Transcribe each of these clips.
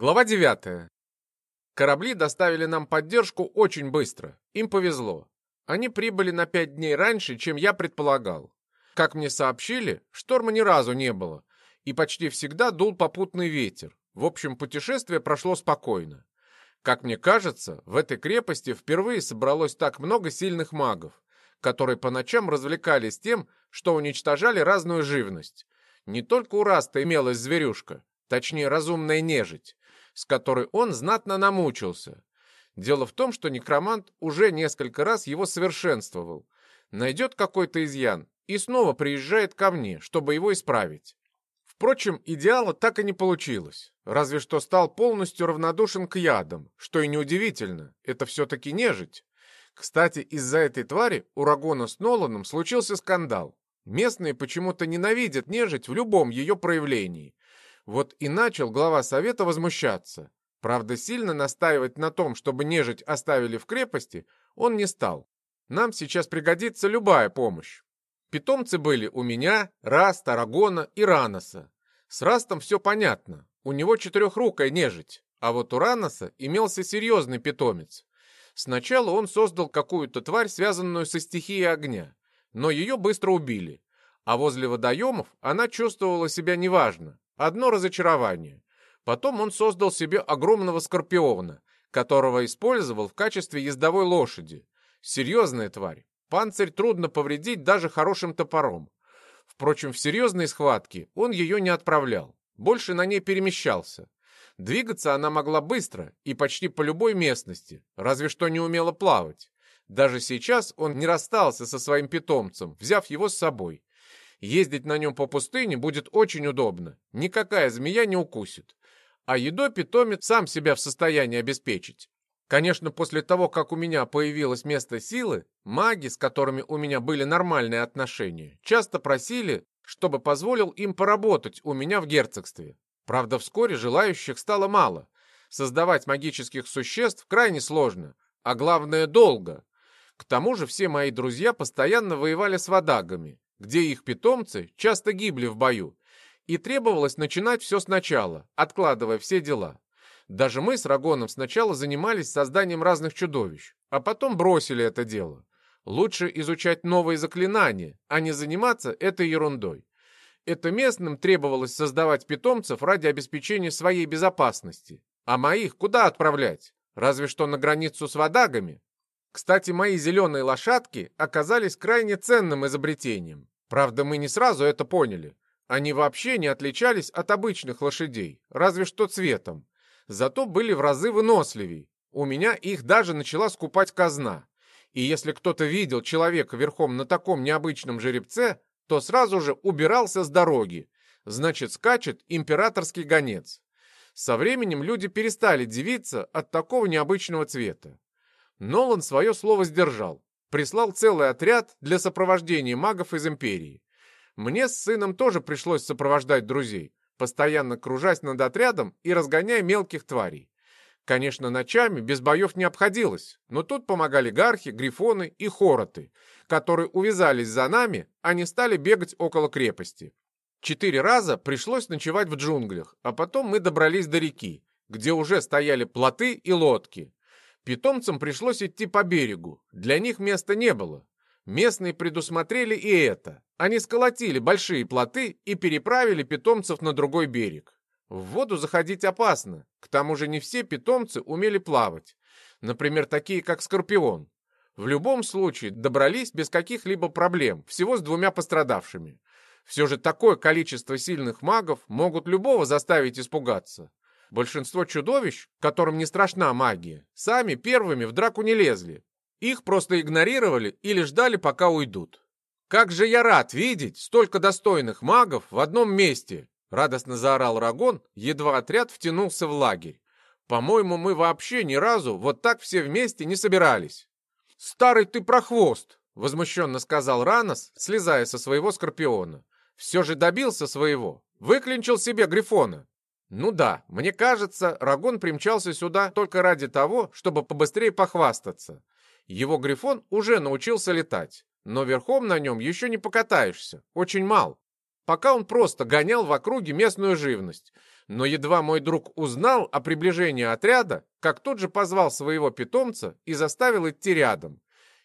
Глава 9. Корабли доставили нам поддержку очень быстро. Им повезло. Они прибыли на пять дней раньше, чем я предполагал. Как мне сообщили, шторма ни разу не было, и почти всегда дул попутный ветер. В общем, путешествие прошло спокойно. Как мне кажется, в этой крепости впервые собралось так много сильных магов, которые по ночам развлекались тем, что уничтожали разную живность. Не только у Раста имелась зверюшка, точнее разумная нежить, с которой он знатно намучился. Дело в том, что некромант уже несколько раз его совершенствовал, найдет какой-то изъян и снова приезжает ко мне, чтобы его исправить. Впрочем, идеала так и не получилось, разве что стал полностью равнодушен к ядам, что и неудивительно, это все-таки нежить. Кстати, из-за этой твари у Рагона с Ноланом случился скандал. Местные почему-то ненавидят нежить в любом ее проявлении. Вот и начал глава совета возмущаться. Правда, сильно настаивать на том, чтобы нежить оставили в крепости, он не стал. Нам сейчас пригодится любая помощь. Питомцы были у меня, Раста, Рагона и Раноса. С Растом все понятно. У него четырехрукая нежить. А вот у Раноса имелся серьезный питомец. Сначала он создал какую-то тварь, связанную со стихией огня. Но ее быстро убили. А возле водоемов она чувствовала себя неважно. Одно разочарование. Потом он создал себе огромного скорпиона, которого использовал в качестве ездовой лошади. Серьезная тварь. Панцирь трудно повредить даже хорошим топором. Впрочем, в серьезной схватке он ее не отправлял. Больше на ней перемещался. Двигаться она могла быстро и почти по любой местности, разве что не умела плавать. Даже сейчас он не расстался со своим питомцем, взяв его с собой. Ездить на нем по пустыне будет очень удобно. Никакая змея не укусит. А едой питомец сам себя в состоянии обеспечить. Конечно, после того, как у меня появилось место силы, маги, с которыми у меня были нормальные отношения, часто просили, чтобы позволил им поработать у меня в герцогстве. Правда, вскоре желающих стало мало. Создавать магических существ крайне сложно, а главное долго. К тому же все мои друзья постоянно воевали с водагами, где их питомцы часто гибли в бою, и требовалось начинать все сначала, откладывая все дела. Даже мы с Рагоном сначала занимались созданием разных чудовищ, а потом бросили это дело. Лучше изучать новые заклинания, а не заниматься этой ерундой. Это местным требовалось создавать питомцев ради обеспечения своей безопасности. А моих куда отправлять? Разве что на границу с водагами. Кстати, мои зеленые лошадки оказались крайне ценным изобретением. Правда, мы не сразу это поняли. Они вообще не отличались от обычных лошадей, разве что цветом. Зато были в разы выносливей. У меня их даже начала скупать казна. И если кто-то видел человека верхом на таком необычном жеребце, то сразу же убирался с дороги. Значит, скачет императорский гонец. Со временем люди перестали дивиться от такого необычного цвета. Нолан свое слово сдержал прислал целый отряд для сопровождения магов из Империи. Мне с сыном тоже пришлось сопровождать друзей, постоянно кружась над отрядом и разгоняя мелких тварей. Конечно, ночами без боев не обходилось, но тут помогали гархи, грифоны и хороты, которые увязались за нами, а не стали бегать около крепости. Четыре раза пришлось ночевать в джунглях, а потом мы добрались до реки, где уже стояли плоты и лодки. Питомцам пришлось идти по берегу, для них места не было. Местные предусмотрели и это. Они сколотили большие плоты и переправили питомцев на другой берег. В воду заходить опасно, к тому же не все питомцы умели плавать. Например, такие как Скорпион. В любом случае добрались без каких-либо проблем, всего с двумя пострадавшими. Все же такое количество сильных магов могут любого заставить испугаться. Большинство чудовищ, которым не страшна магия, сами первыми в драку не лезли. Их просто игнорировали или ждали, пока уйдут. «Как же я рад видеть столько достойных магов в одном месте!» Радостно заорал Рагон, едва отряд втянулся в лагерь. «По-моему, мы вообще ни разу вот так все вместе не собирались». «Старый ты прохвост!» — возмущенно сказал Ранос, слезая со своего скорпиона. «Все же добился своего. Выклинчил себе Грифона. Ну да, мне кажется, Рагон примчался сюда только ради того, чтобы побыстрее похвастаться. Его грифон уже научился летать, но верхом на нем еще не покатаешься, очень мал. Пока он просто гонял в округе местную живность. Но едва мой друг узнал о приближении отряда, как тут же позвал своего питомца и заставил идти рядом.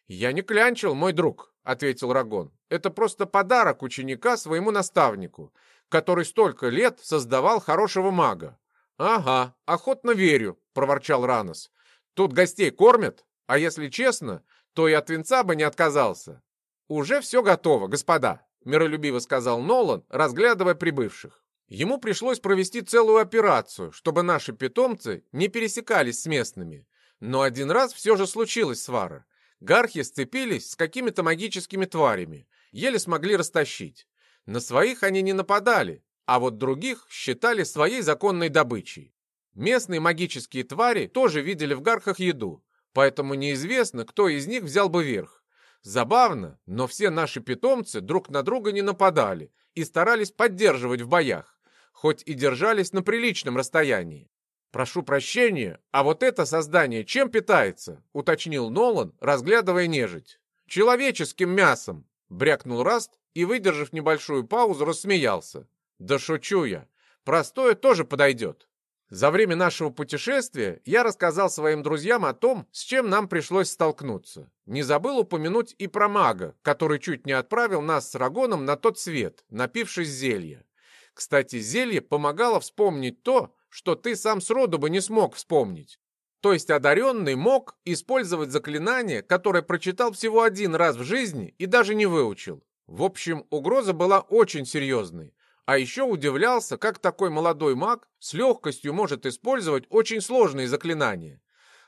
«Я не клянчил, мой друг», — ответил Рагон. «Это просто подарок ученика своему наставнику, который столько лет создавал хорошего мага». «Ага, охотно верю», — проворчал Ранос. «Тут гостей кормят, а если честно, то и от венца бы не отказался». «Уже все готово, господа», — миролюбиво сказал Нолан, разглядывая прибывших. Ему пришлось провести целую операцию, чтобы наши питомцы не пересекались с местными. Но один раз все же случилась свара. Гархи сцепились с какими-то магическими тварями, еле смогли растащить. На своих они не нападали, а вот других считали своей законной добычей. Местные магические твари тоже видели в гархах еду, поэтому неизвестно, кто из них взял бы верх. Забавно, но все наши питомцы друг на друга не нападали и старались поддерживать в боях, хоть и держались на приличном расстоянии. «Прошу прощения, а вот это создание чем питается?» — уточнил Нолан, разглядывая нежить. «Человеческим мясом!» — брякнул Раст и, выдержав небольшую паузу, рассмеялся. «Да шучу я. Простое тоже подойдет. За время нашего путешествия я рассказал своим друзьям о том, с чем нам пришлось столкнуться. Не забыл упомянуть и про мага, который чуть не отправил нас с Рагоном на тот свет, напившись зелья. Кстати, зелье помогало вспомнить то, что ты сам сроду бы не смог вспомнить. То есть одаренный мог использовать заклинание, которое прочитал всего один раз в жизни и даже не выучил. В общем, угроза была очень серьезной. А еще удивлялся, как такой молодой маг с легкостью может использовать очень сложные заклинания.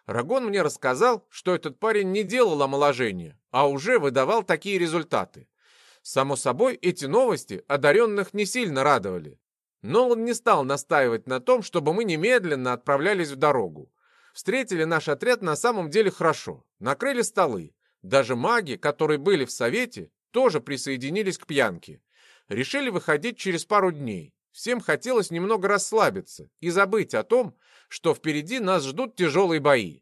Рагон мне рассказал, что этот парень не делал омоложения, а уже выдавал такие результаты. Само собой, эти новости одаренных не сильно радовали. Но он не стал настаивать на том, чтобы мы немедленно отправлялись в дорогу. Встретили наш отряд на самом деле хорошо, накрыли столы. Даже маги, которые были в совете, тоже присоединились к пьянке решили выходить через пару дней. Всем хотелось немного расслабиться и забыть о том, что впереди нас ждут тяжелые бои.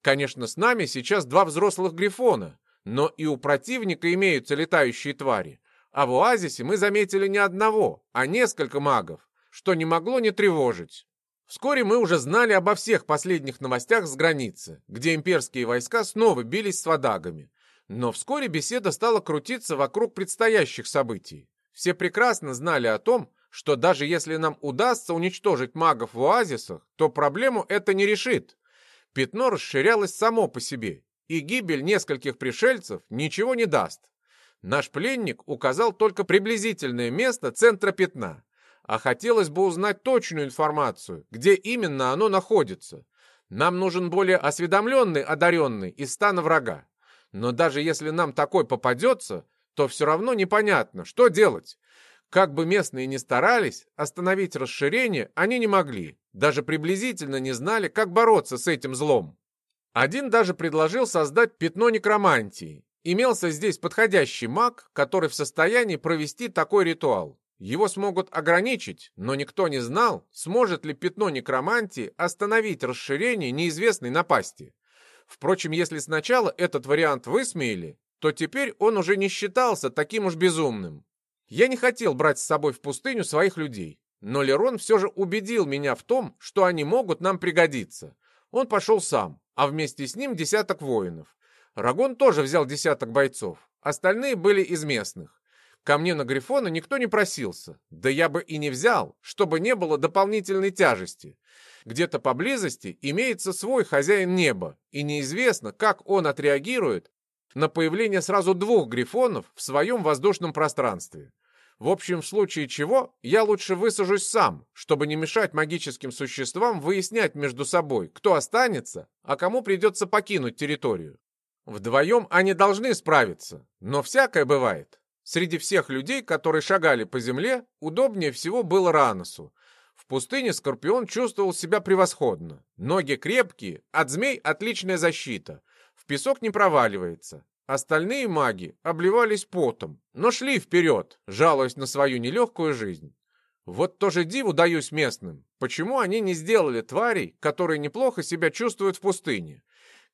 Конечно, с нами сейчас два взрослых грифона, но и у противника имеются летающие твари. А в оазисе мы заметили не одного, а несколько магов, что не могло не тревожить. Вскоре мы уже знали обо всех последних новостях с границы, где имперские войска снова бились с водагами. Но вскоре беседа стала крутиться вокруг предстоящих событий. Все прекрасно знали о том, что даже если нам удастся уничтожить магов в оазисах, то проблему это не решит. Пятно расширялось само по себе, и гибель нескольких пришельцев ничего не даст. Наш пленник указал только приблизительное место центра пятна, а хотелось бы узнать точную информацию, где именно оно находится. Нам нужен более осведомленный одаренный из стана врага. Но даже если нам такой попадется, то все равно непонятно, что делать. Как бы местные ни старались, остановить расширение они не могли, даже приблизительно не знали, как бороться с этим злом. Один даже предложил создать пятно некромантии. Имелся здесь подходящий маг, который в состоянии провести такой ритуал. Его смогут ограничить, но никто не знал, сможет ли пятно некромантии остановить расширение неизвестной напасти. Впрочем, если сначала этот вариант высмеяли, то теперь он уже не считался таким уж безумным. Я не хотел брать с собой в пустыню своих людей, но Лерон все же убедил меня в том, что они могут нам пригодиться. Он пошел сам, а вместе с ним десяток воинов. Рагон тоже взял десяток бойцов, остальные были из местных. Ко мне на Грифона никто не просился, да я бы и не взял, чтобы не было дополнительной тяжести. Где-то поблизости имеется свой хозяин неба, и неизвестно, как он отреагирует на появление сразу двух грифонов в своем воздушном пространстве. В общем, в случае чего, я лучше высажусь сам, чтобы не мешать магическим существам выяснять между собой, кто останется, а кому придется покинуть территорию. Вдвоем они должны справиться, но всякое бывает. Среди всех людей, которые шагали по земле, удобнее всего было Раносу. В пустыне Скорпион чувствовал себя превосходно. Ноги крепкие, от змей отличная защита в песок не проваливается. Остальные маги обливались потом, но шли вперед, жалуясь на свою нелегкую жизнь. Вот тоже диву даюсь местным. Почему они не сделали тварей, которые неплохо себя чувствуют в пустыне?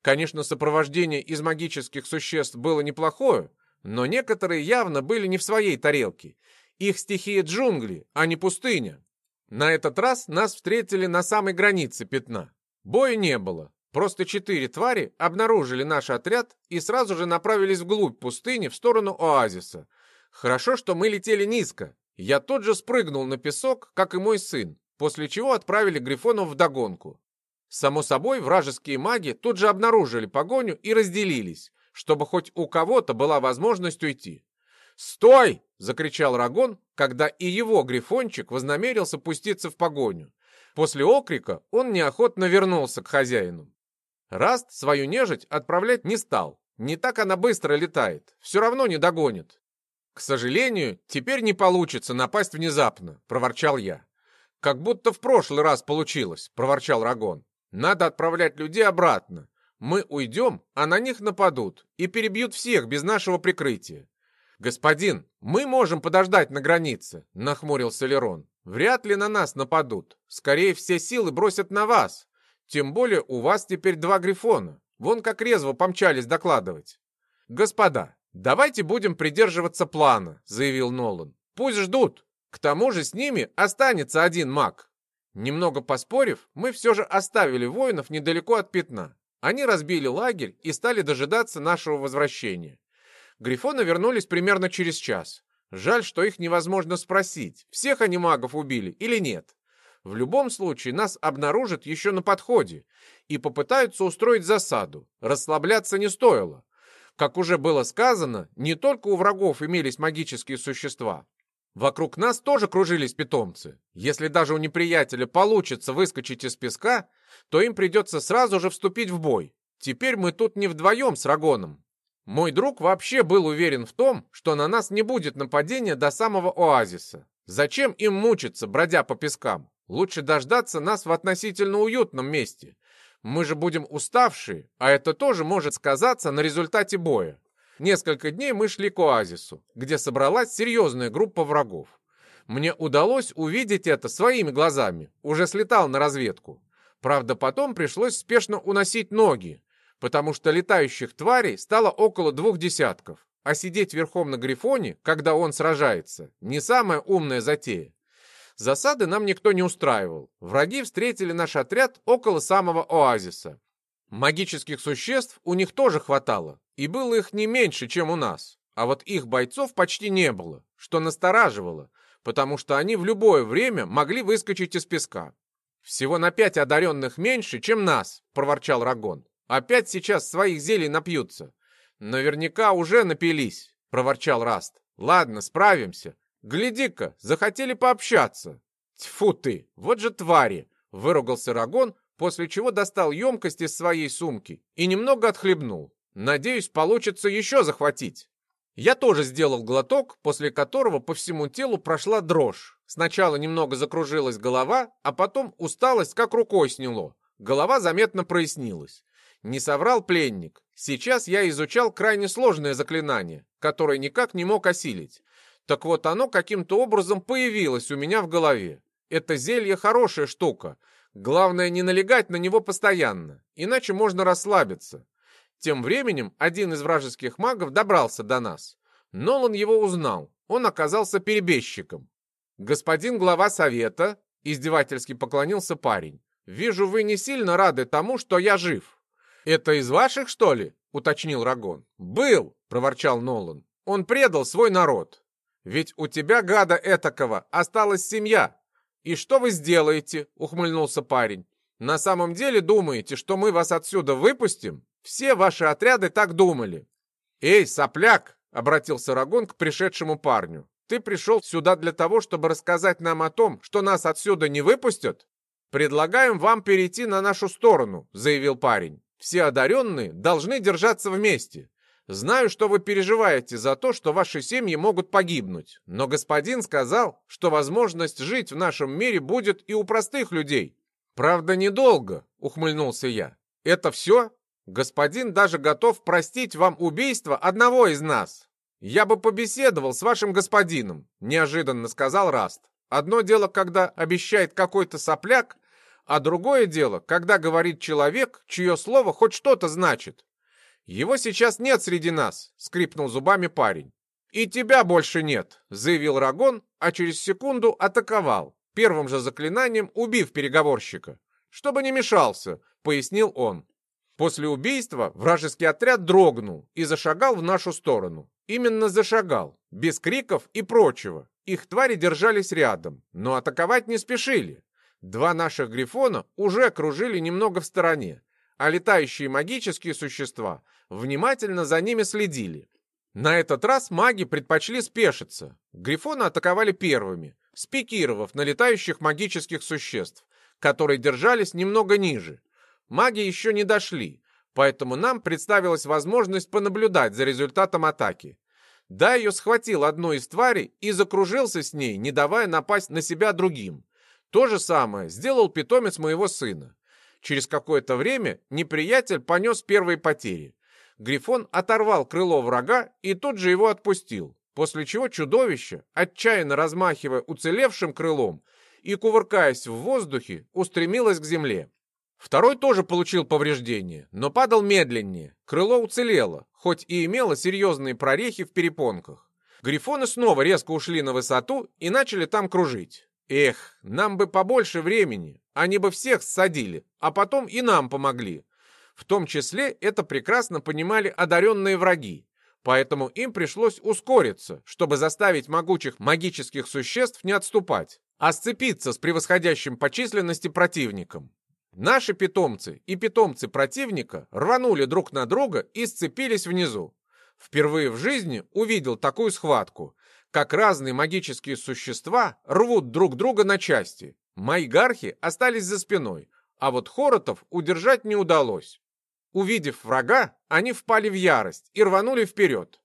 Конечно, сопровождение из магических существ было неплохое, но некоторые явно были не в своей тарелке. Их стихия джунгли, а не пустыня. На этот раз нас встретили на самой границе пятна. Боя не было. Просто четыре твари обнаружили наш отряд и сразу же направились вглубь пустыни в сторону оазиса. Хорошо, что мы летели низко. Я тут же спрыгнул на песок, как и мой сын, после чего отправили грифонов в догонку. Само собой, вражеские маги тут же обнаружили погоню и разделились, чтобы хоть у кого-то была возможность уйти. «Стой!» — закричал Рагон, когда и его грифончик вознамерился пуститься в погоню. После окрика он неохотно вернулся к хозяину. Раст свою нежить отправлять не стал. Не так она быстро летает, все равно не догонит. «К сожалению, теперь не получится напасть внезапно», — проворчал я. «Как будто в прошлый раз получилось», — проворчал Рагон. «Надо отправлять людей обратно. Мы уйдем, а на них нападут и перебьют всех без нашего прикрытия. «Господин, мы можем подождать на границе», — нахмурился Лерон. «Вряд ли на нас нападут. Скорее, все силы бросят на вас. Тем более у вас теперь два грифона. Вон как резво помчались докладывать». «Господа, давайте будем придерживаться плана», — заявил Нолан. «Пусть ждут. К тому же с ними останется один маг». Немного поспорив, мы все же оставили воинов недалеко от пятна. Они разбили лагерь и стали дожидаться нашего возвращения. Грифоны вернулись примерно через час. Жаль, что их невозможно спросить, всех они магов убили или нет. В любом случае нас обнаружат еще на подходе и попытаются устроить засаду. Расслабляться не стоило. Как уже было сказано, не только у врагов имелись магические существа. Вокруг нас тоже кружились питомцы. Если даже у неприятеля получится выскочить из песка, то им придется сразу же вступить в бой. Теперь мы тут не вдвоем с Рагоном, мой друг вообще был уверен в том, что на нас не будет нападения до самого оазиса. Зачем им мучиться, бродя по пескам? Лучше дождаться нас в относительно уютном месте. Мы же будем уставшие, а это тоже может сказаться на результате боя. Несколько дней мы шли к оазису, где собралась серьезная группа врагов. Мне удалось увидеть это своими глазами, уже слетал на разведку. Правда, потом пришлось спешно уносить ноги, потому что летающих тварей стало около двух десятков, а сидеть верхом на Грифоне, когда он сражается, не самая умная затея. Засады нам никто не устраивал. Враги встретили наш отряд около самого оазиса. Магических существ у них тоже хватало, и было их не меньше, чем у нас. А вот их бойцов почти не было, что настораживало, потому что они в любое время могли выскочить из песка. «Всего на пять одаренных меньше, чем нас», — проворчал Рагон. Опять сейчас своих зелий напьются. Наверняка уже напились, проворчал Раст. Ладно, справимся. Гляди-ка, захотели пообщаться. Тьфу ты, вот же твари, выругался Рагон, после чего достал емкость из своей сумки и немного отхлебнул. Надеюсь, получится еще захватить. Я тоже сделал глоток, после которого по всему телу прошла дрожь. Сначала немного закружилась голова, а потом усталость как рукой сняло. Голова заметно прояснилась. Не соврал пленник. Сейчас я изучал крайне сложное заклинание, которое никак не мог осилить. Так вот оно каким-то образом появилось у меня в голове. Это зелье хорошая штука. Главное не налегать на него постоянно, иначе можно расслабиться. Тем временем один из вражеских магов добрался до нас. Нолан его узнал. Он оказался перебежчиком. «Господин глава совета», — издевательски поклонился парень, — «вижу, вы не сильно рады тому, что я жив». «Это из ваших, что ли?» — уточнил Рагон. «Был!» — проворчал Нолан. «Он предал свой народ. Ведь у тебя, гада этакого, осталась семья. И что вы сделаете?» — ухмыльнулся парень. «На самом деле думаете, что мы вас отсюда выпустим? Все ваши отряды так думали». «Эй, сопляк!» — обратился Рагон к пришедшему парню. «Ты пришел сюда для того, чтобы рассказать нам о том, что нас отсюда не выпустят?» «Предлагаем вам перейти на нашу сторону», — заявил парень. Все одаренные должны держаться вместе. Знаю, что вы переживаете за то, что ваши семьи могут погибнуть, но господин сказал, что возможность жить в нашем мире будет и у простых людей. Правда, недолго, ухмыльнулся я. Это все? Господин даже готов простить вам убийство одного из нас. Я бы побеседовал с вашим господином, неожиданно сказал Раст. Одно дело, когда обещает какой-то сопляк, а другое дело, когда говорит человек, чье слово хоть что-то значит. Его сейчас нет среди нас, скрипнул зубами парень. И тебя больше нет, заявил Рагон, а через секунду атаковал. первым же заклинанием убив переговорщика. «Чтобы не мешался», — пояснил он. После убийства вражеский отряд дрогнул и зашагал в нашу сторону. Именно зашагал, без криков и прочего. Их твари держались рядом, но атаковать не спешили. Два наших грифона уже кружили немного в стороне, а летающие магические существа внимательно за ними следили. На этот раз маги предпочли спешиться. Грифоны атаковали первыми, спикировав на летающих магических существ, которые держались немного ниже. Маги еще не дошли, поэтому нам представилась возможность понаблюдать за результатом атаки. Дайо схватил одну из тварей и закружился с ней, не давая напасть на себя другим. То же самое сделал питомец моего сына. Через какое-то время неприятель понес первые потери. Грифон оторвал крыло врага и тут же его отпустил, после чего чудовище, отчаянно размахивая уцелевшим крылом и кувыркаясь в воздухе, устремилось к земле. Второй тоже получил повреждения, но падал медленнее. Крыло уцелело, хоть и имело серьезные прорехи в перепонках. Грифоны снова резко ушли на высоту и начали там кружить. Эх, нам бы побольше времени, они бы всех ссадили, а потом и нам помогли. В том числе это прекрасно понимали одаренные враги, поэтому им пришлось ускориться, чтобы заставить могучих магических существ не отступать, а сцепиться с превосходящим по численности противником. Наши питомцы и питомцы противника рванули друг на друга и сцепились внизу. Впервые в жизни увидел такую схватку, как разные магические существа рвут друг друга на части. Мои гархи остались за спиной, а вот Хоротов удержать не удалось. Увидев врага, они впали в ярость и рванули вперед.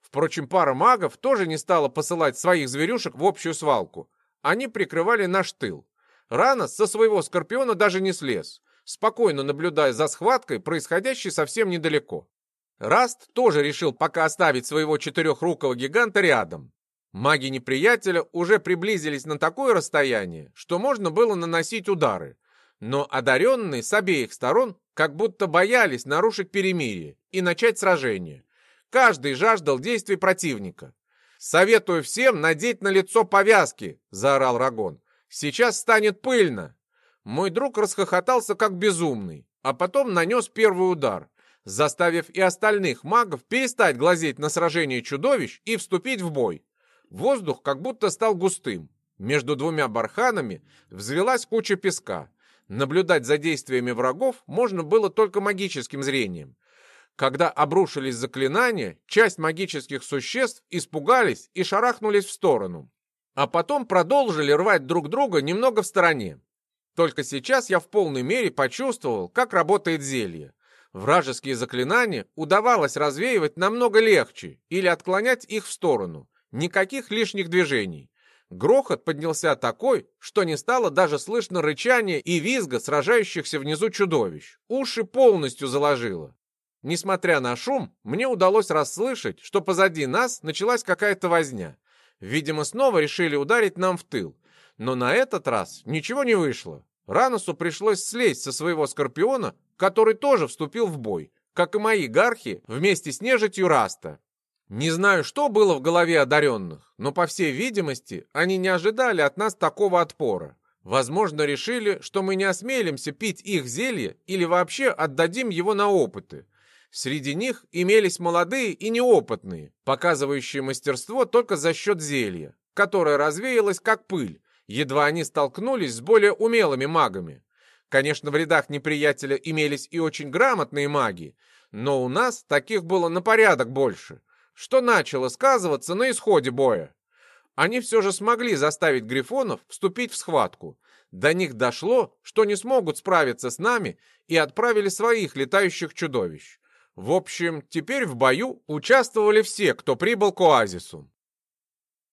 Впрочем, пара магов тоже не стала посылать своих зверюшек в общую свалку. Они прикрывали наш тыл. Рано со своего скорпиона даже не слез, спокойно наблюдая за схваткой, происходящей совсем недалеко. Раст тоже решил пока оставить своего четырехрукого гиганта рядом. Маги неприятеля уже приблизились на такое расстояние, что можно было наносить удары. Но одаренные с обеих сторон как будто боялись нарушить перемирие и начать сражение. Каждый жаждал действий противника. «Советую всем надеть на лицо повязки!» – заорал Рагон. Сейчас станет пыльно!» Мой друг расхохотался как безумный, а потом нанес первый удар, заставив и остальных магов перестать глазеть на сражение чудовищ и вступить в бой. Воздух как будто стал густым. Между двумя барханами взвелась куча песка. Наблюдать за действиями врагов можно было только магическим зрением. Когда обрушились заклинания, часть магических существ испугались и шарахнулись в сторону а потом продолжили рвать друг друга немного в стороне. Только сейчас я в полной мере почувствовал, как работает зелье. Вражеские заклинания удавалось развеивать намного легче или отклонять их в сторону. Никаких лишних движений. Грохот поднялся такой, что не стало даже слышно рычания и визга сражающихся внизу чудовищ. Уши полностью заложило. Несмотря на шум, мне удалось расслышать, что позади нас началась какая-то возня. Видимо, снова решили ударить нам в тыл. Но на этот раз ничего не вышло. Раносу пришлось слезть со своего скорпиона, который тоже вступил в бой, как и мои гархи вместе с нежитью Раста. Не знаю, что было в голове одаренных, но, по всей видимости, они не ожидали от нас такого отпора. Возможно, решили, что мы не осмелимся пить их зелье или вообще отдадим его на опыты. Среди них имелись молодые и неопытные, показывающие мастерство только за счет зелья, которое развеялось как пыль, едва они столкнулись с более умелыми магами. Конечно, в рядах неприятеля имелись и очень грамотные маги, но у нас таких было на порядок больше, что начало сказываться на исходе боя. Они все же смогли заставить грифонов вступить в схватку. До них дошло, что не смогут справиться с нами, и отправили своих летающих чудовищ. В общем, теперь в бою участвовали все, кто прибыл к оазису.